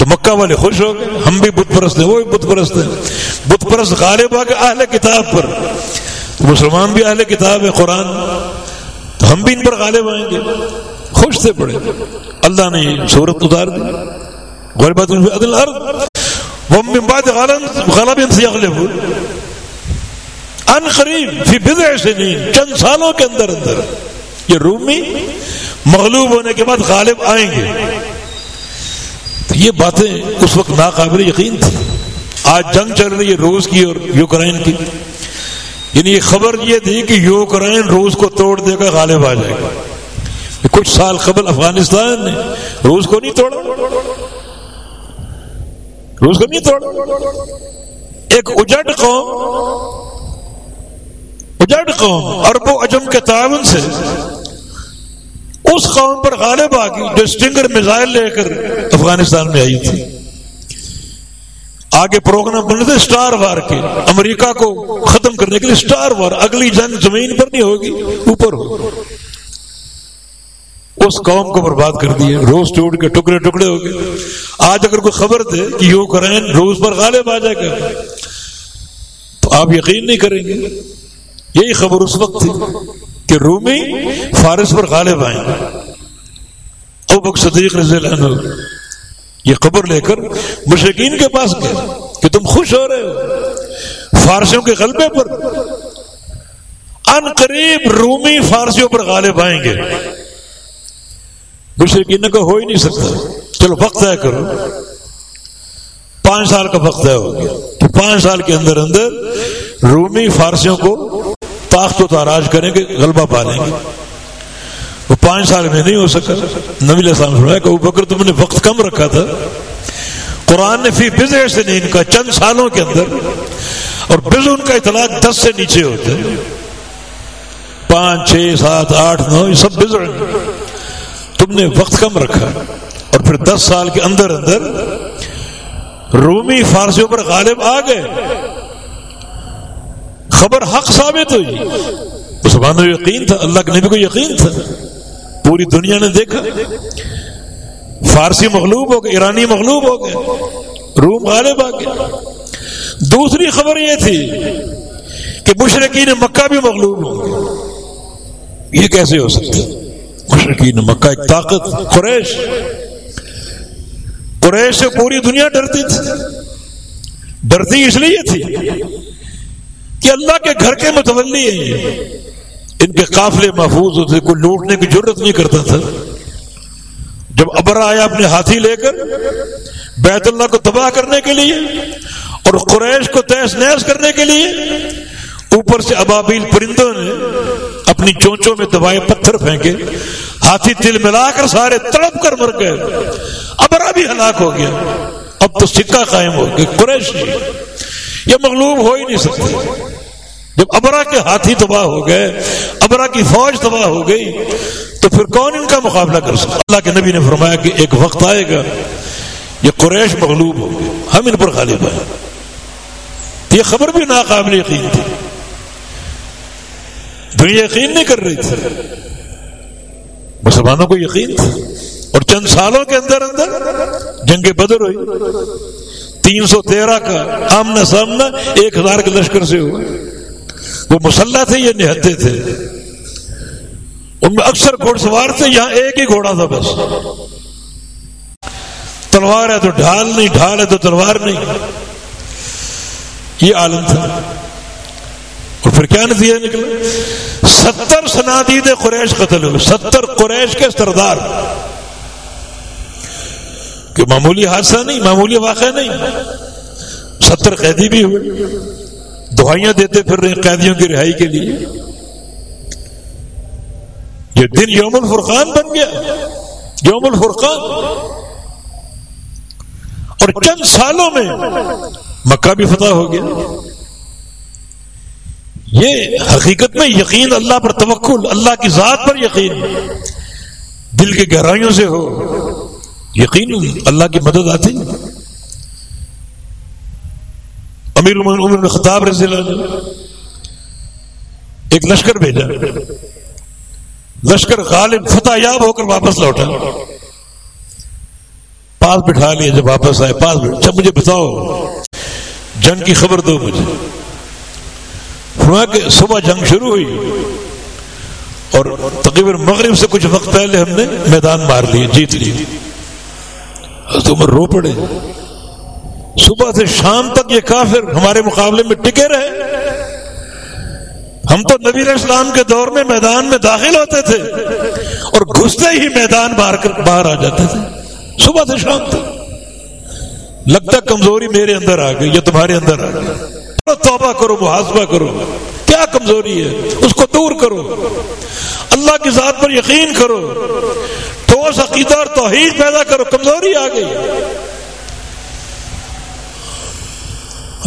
تو مکہ والے خوش ہو گئے۔ ہم بھی بت پرست ہیں، وہ بھی بت پرست ہیں۔ بت پرست غالب آ گئے اہل کتاب پر۔ مسلمان بھی اہل کتاب ہے، قرآن۔ تو ہم بھی ان پر غالب آئیں گے۔ خوش تھے بڑے اللہ نے صورت اتار دی۔ غربت عدل ارض وہ بعد غلب سے ان قریب فی بدع سنین چند سالوں کے اندر اندر۔ یہ رومی مغلوب ہونے کے بعد غالب آئیں گے۔ یہ باتیں اس وقت ناقابل یقین تھی آج جنگ چل رہی ہے روس کی اور یوکرائن کی۔ یعنی یہ خبر یہ تھی کہ یوکرائن روس کو توڑ دے گا غالب آ جائے گا۔ کچھ سال قبل افغانستان نے روس کو نہیں توڑا۔ روس کو نہیں توڑا۔ ایک اجڑ قوم اجڑ قوم ارب و اجم کے تعاون سے اس قوم پر غالب آ گئی، جو اسٹنگر میزائل لے کر افغانستان میں آئی تھی۔ آگے پروگرام بنے تھے اسٹار وار کے۔ امریکہ کو ختم کرنے کے لیے اسٹار وار، اگلی جنگ زمین پر نہیں ہوگی، اوپر ہو اس قوم کو برباد کر دیے، روز ٹوٹ کے ٹکڑے ٹکڑے ہو گئے۔ آج اگر کوئی خبر دے کہ یو کرائن روز پر غالب آ جائے گا، تو آپ یقین نہیں کریں گے۔ یہی خبر اس وقت تھی۔ کہ رومی فارس پر غالب آئیں۔ ابک صدیق رضی اللہ عنہ، یہ خبر لے کر مشرقین کے پاس گئے کہ تم خوش ہو رہے ہو۔ فارسیوں کے غلبے پر ان قریب رومی فارسیوں پر غالب آئیں گے۔ مشرقین نے کہا، ہو ہی نہیں سکتا۔ چلو، وقت طے کرو۔ پانچ سال کا وقت طے ہو گیا۔ کہ پانچ سال کے اندر اندر رومی فارسیوں کو طاقت و تاراج کریں گے، غلبہ پالیں گے۔ وہ پانچ سال میں نہیں ہو سکا۔ نبی السلام سنایا کہ بکر تم نے وقت کم رکھا تھا۔ قرآن نے فی بز سے نہیں، ان کا چند سالوں کے اندر۔ اور بز ان کا اطلاق دس سے نیچے ہوتے پانچ، چھ، سات، آٹھ، نو، یہ سب بز تم نے وقت کم رکھا۔ اور پھر دس سال کے اندر اندر رومی فارسیوں پر غالب آ گئے۔ خبر حق ثابت ہوئی۔ مسلمانوں یقین تھا، اللہ کے نبی کو یقین تھا۔ پوری دنیا نے دیکھا۔ فارسی مغلوب ہو گئے، ایرانی مغلوب ہو گئے، روم غالب آ گئے۔ دوسری خبر یہ تھی کہ مشرقین مکہ بھی مغلوب ہو گئے یہ کیسے ہو سکتا مشرقین مکہ ایک طاقت، قریش۔ قریش سے پوری دنیا ڈرتی تھی۔ ڈرتی اس لیے تھی کہ اللہ کے گھر کے متولی ہیں۔ ان کے قافلے محفوظ ہوتے، کوئی لوٹنے کی ضرورت نہیں کرتا تھا۔ جب ابرا آیا اپنے ہاتھی لے کر بیت اللہ کو تباہ کرنے کے لیے اور قریش کو تیس نیس کرنے کے لیے، اوپر سے ابابیل پرندوں نے اپنی چونچوں میں دبائے پتھر پھینکے، ہاتھی تل ملا کر سارے تڑپ کر مر گئے۔ ابرا بھی ہلاک ہو گیا۔ اب تو سکہ قائم ہو گیا۔ قریش یہ مغلوب ہو ہی نہیں سکتے۔ جب ابرا کے ہاتھی تباہ ہو گئے، ابرا کی فوج تباہ ہو گئی، تو پھر کون ان کا مقابلہ کر سکتا؟ اللہ کے نبی نے فرمایا کہ ایک وقت آئے گا، یہ قریش مغلوب ہو گئے ہم ان پر غالب آئے یہ خبر بھی ناقابل یقین تھی۔ دنیا یقین نہیں کر رہی تھی۔ مسلمانوں کو یقین تھا اور چند سالوں کے اندر اندر جنگ بدر ہوئی۔ تین سو تیرہ کا آمنا سامنا ایک ہزار کے لشکر سے ہوا۔ وہ مسلح تھے یہ نہتے تھے؟ ان میں اکثر گھوڑ سوار تھے یہاں ایک ہی گھوڑا تھا بس؟ تلوار ہے تو ڈھال نہیں، ڈھال ہے تو تلوار نہیں۔ یہ عالم تھا اور پھر کیا نتیجہ نکلا؟ ستر سنادید قریش قتل ہوئے۔ ستر قریش کے سردار۔ کہ معمولی حادثہ نہیں، معمولی واقعہ نہیں۔ ستر قیدی بھی ہوئے۔ دعائیاں دیتے پھر رہے قیدیوں کی رہائی کے لیے۔ یہ دن یوم الفرقان بن گیا۔ یوم الفرقان۔ اور چند سالوں میں مکہ بھی فتح ہو گیا۔ یہ حقیقت میں یقین اللہ پر توکل، اللہ کی ذات پر یقین۔ دل کی گہرائیوں سے ہو۔ یقین اللہ کی مدد آتی۔ امیر عمر خطاب رضی اللہ نے ایک لشکر بھیجا۔ لشکر غالب فتح یاب ہو کر واپس لوٹا۔ پاس بٹھا لیا جب واپس آئے۔ پاس اچھا مجھے بتاؤ، جنگ کی خبر دو مجھے۔ کہ صبح جنگ شروع ہوئی اور تقریباً مغرب سے کچھ وقت پہلے ہم نے میدان مار لیے جیت لیے عمر رو پڑے۔ صبح سے شام تک یہ کافر ہمارے مقابلے میں ٹکے رہے۔ ہم تو نبی اسلام کے دور میں میدان میں داخل ہوتے تھے اور گھستے ہی میدان باہر باہر آ جاتے تھے۔ صبح سے شام تک۔ لگتا کمزوری میرے اندر آ گئی یا تمہارے اندر آ گئی۔ توبہ کرو، محاسبہ کرو۔ کیا کمزوری ہے؟ اس کو دور کرو۔ اللہ کی ذات پر یقین کرو۔ ٹھوس عقیدہ اور توحید پیدا کرو۔ کمزوری آ گئی۔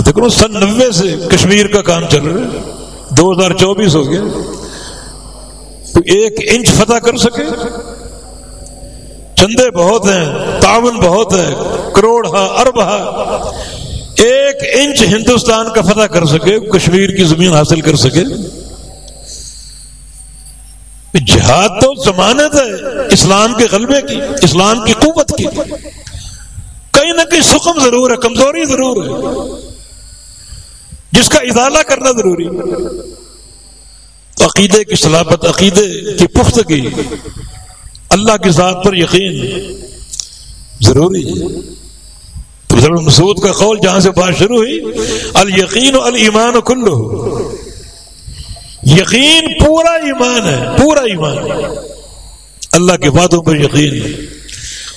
دیکھو سن نوے سے کشمیر کا کام چل رہا ہے۔ دو ہزار چوبیس ہو گیا۔ تو ایک انچ فتح کر سکے۔ چندے بہت ہیں، تعاون بہت ہے، کروڑ ہا ارب ہا ایک انچ ہندوستان کا فتح کر سکے، کشمیر کی زمین حاصل کر سکے۔ جہاد تو ضمانت ہے اسلام کے غلبے کی، اسلام کی قوت کی۔ کہیں نہ کہیں سکم ضرور ہے، کمزوری ضرور ہے۔ جس کا ازالہ کرنا ضروری عقیدے کی سلامت عقیدے کی پختگی۔ اللہ کی ذات پر یقین ضروری مسعود کا قول جہاں سے بات شروع ہوئی، الیقین المان کلو یقین پورا ایمان ہے، پورا ایمان۔ اللہ کے باتوں پر یقین،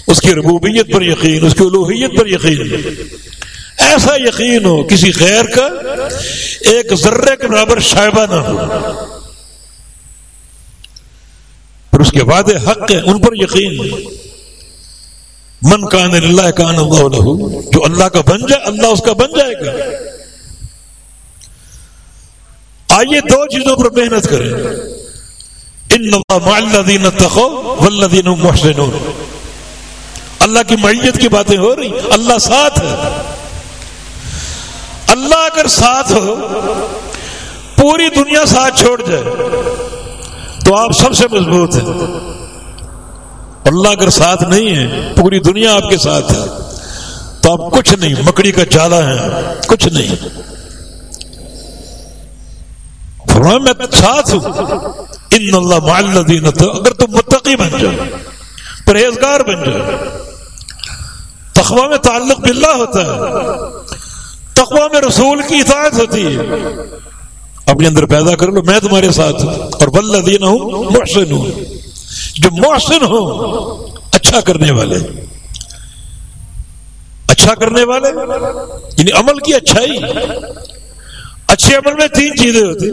اس کی ربوبیت پر یقین، اس کی الوحیت پر یقین۔ ایسا یقین ہو، کسی خیر کا ایک ذرے کے برابر شائبہ نہ ہو۔ پھر اس کے بعد حق ہے ان پر یقین۔ من کان اللہ کان اللہ لہو جو اللہ کا بن جائے، اللہ اس کا بن جائے گا۔ آئیے دو چیزوں پر محنت کریں۔ ان الذین تخو والذین محسنون۔ اللہ کی معیت کی باتیں ہو رہی، اللہ ساتھ ہے۔ اللہ اگر ساتھ ہو، پوری دنیا ساتھ چھوڑ جائے، تو آپ سب سے مضبوط ہیں۔ اللہ اگر ساتھ نہیں ہے، پوری دنیا آپ کے ساتھ ہے۔ تو آپ کچھ نہیں، مکڑی کا جالا ہے۔ کچھ نہیں۔ میں ساتھ ہوں۔ ان اللہ دین اگر تم متقی بن جاؤ، پرہیزگار بن جاؤ تخوا میں تعلق باللہ ہوتا ہے۔ تقوا میں رسول کی اطاعت ہوتی ہے۔ اپنے اندر پیدا کر لو، میں تمہارے ساتھ ہوں۔ اور بل دین ہوں محسن ہوں جو محسن ہو اچھا کرنے والے۔ اچھا کرنے والے یعنی عمل کی اچھائی۔ اچھے عمل میں تین چیزیں ہوتی۔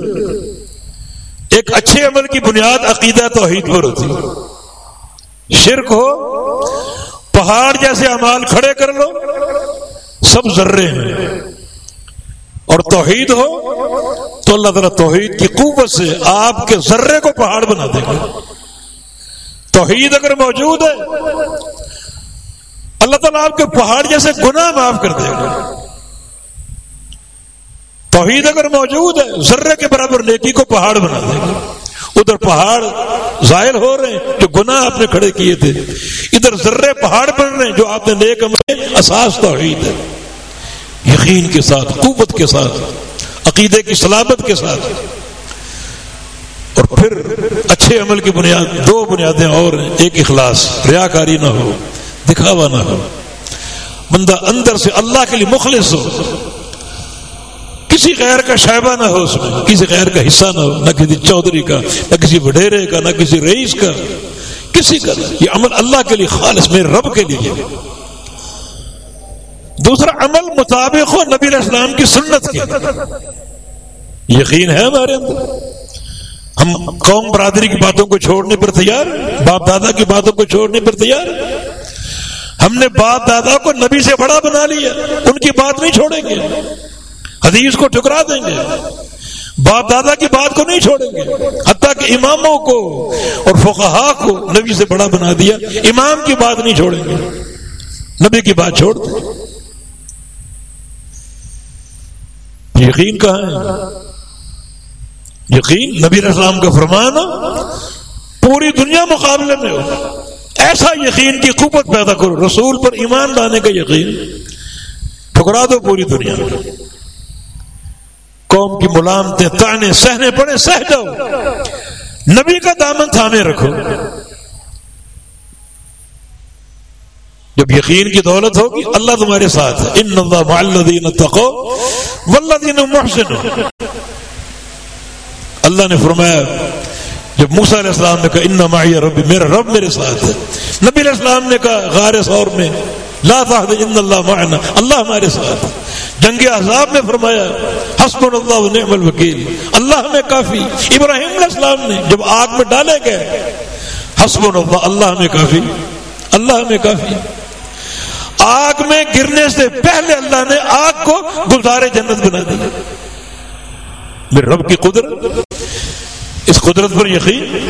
ایک اچھے عمل کی بنیاد عقیدہ توحید پر ہوتی۔ شرک ہو، پہاڑ جیسے امال کھڑے کر لو، سب ذرے ہیں۔ اور توحید ہو تو اللہ تعالیٰ توحید کی قوت سے آپ کے ذرے کو پہاڑ بنا دے گا توحید اگر موجود ہے، اللہ تعالیٰ آپ کے پہاڑ جیسے گناہ معاف کر دے گا توحید اگر موجود ہے، ذرے کے برابر نیکی کو پہاڑ بنا دے گا ادھر پہاڑ ظاہر ہو رہے ہیں، جو گناہ آپ نے کھڑے کیے تھے۔ ادھر ذرے پہاڑ بن رہے ہیں، جو آپ نے نیک عمل اساس توحید ہے۔ یقین کے ساتھ، قوت کے ساتھ، عقیدے کی سلامت کے ساتھ۔ اور پھر اچھے عمل کی بنیاد، دو بنیادیں اور ہیں۔ ایک اخلاص، ریاکاری نہ ہو، دکھاوا نہ ہو۔ بندہ اندر سے اللہ کے لیے مخلص ہو۔ کسی غیر کا شائبہ نہ ہو اس میں، کسی غیر کا حصہ نہ ہو، نہ کسی چودھری کا، نہ کسی وڈیرے کا، نہ کسی رئیس کا۔ کسی کا، یہ عمل اللہ کے لیے خالص، میرے رب کے لیے۔ دوسرا عمل مطابق ہو نبی علیہ السلام کی سنت کی یقین ہے ہمارے اندر؟ ہم قوم برادری کی باتوں کو چھوڑنے پر تیار باپ دادا کی باتوں کو چھوڑنے پر تیار ہم نے باپ دادا کو نبی سے بڑا بنا لیا، ان کی بات نہیں چھوڑیں گے۔ حدیث کو ٹھکرا دیں گے۔ باپ دادا کی بات کو نہیں چھوڑیں گے۔ حتیٰ کہ اماموں کو اور فقہا کو نبی سے بڑا بنا دیا، امام کی بات نہیں چھوڑیں گے۔ نبی کی بات چھوڑ دیں یقین کہاں ہے؟ یقین؟ نبی اسلام کا فرمان پوری دنیا مقابلے میں ہو۔ ایسا یقین کی قوت پیدا کرو۔ رسول پر ایمان لانے کا یقین۔ ٹھکرا دو پوری دنیا۔ میں قوم کی ملامتیں، تانے، سہنے، پڑے، سہ جاؤ۔ نبی کا دامن تھامے رکھو۔ جب یقین کی دولت ہوگی، اللہ تمہارے ساتھ ہے۔ ان اللہ معلدین تقو والذین محسن اللہ نے فرمایا، جب موسا علیہ السلام نے کہا ان معی رب، میرا رب میرے ساتھ ہے۔ نبی علیہ السلام نے کہا، غار سور میں، لا تحد ان اللہ معنا، اللہ ہمارے ساتھ جنگ عذاب میں فرمایا حسب اللہ و نعم الوکیل۔ اللہ میں کافی۔ ابراہیم علیہ السلام نے جب آگ میں ڈالے گئے حسب اللہ اللہ میں کافی۔ اللہ میں کافی۔ آگ میں گرنے سے پہلے اللہ نے آگ کو گلزار جنت بنا دیا۔ میرے رب کی قدرت، اس قدرت پر یقین،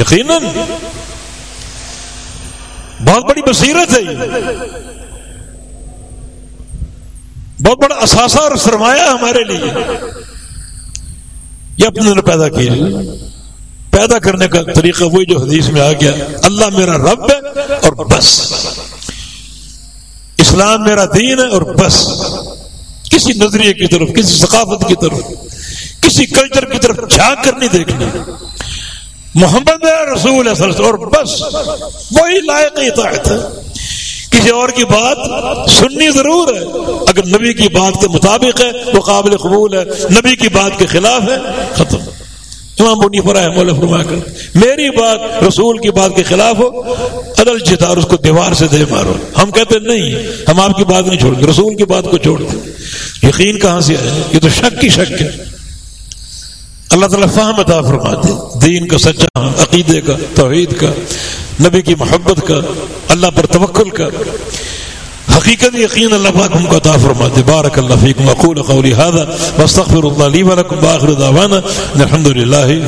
یقیناً بہت بڑی بصیرت ہے بہت بڑا اثاثہ اور سرمایہ ہمارے لیے۔ یہ اپنے نے پیدا کیجیے۔ پیدا کرنے کا طریقہ وہی جو حدیث میں آ گیا، اللہ میرا رب ہے اور بس۔ اسلام میرا دین ہے اور بس۔ کسی نظریے کی طرف، کسی ثقافت کی طرف، کسی کلچر کی طرف جھانک کر نہیں دیکھنا محمد رسول اور بس۔ وہی لائق اطاعت ہے۔ کسی اور کی بات سننی ضرور ہے۔ اگر نبی کی بات کے مطابق ہے، وہ قابل قبول ہے۔ نبی کی بات کے خلاف ہے، ختم۔ ہاں، امام بنی فرا مولا فرما کر۔ میری بات رسول کی بات کے خلاف ہو، عدل جتا اس کو دیوار سے دے مارو۔ ہم کہتے نہیں، ہم آپ کی بات نہیں چھوڑیں گے رسول کی بات کو چھوڑ دیں یقین کہاں سے ہے یہ تو شک کی شک ہے۔ اللہ تعالیٰ فہم عطا فرماتے دین کا سچا عقیدے کا، توحید کا، نبی کی محبت کا، اللہ پر توکل کا۔ حقیقت یقین اللہ پاک ہم کو عطا فرماتے. بارک اللہ فیکم. اقول قولی هذا، واستغفر الله لي ولكم باخر دعوانا الحمد لله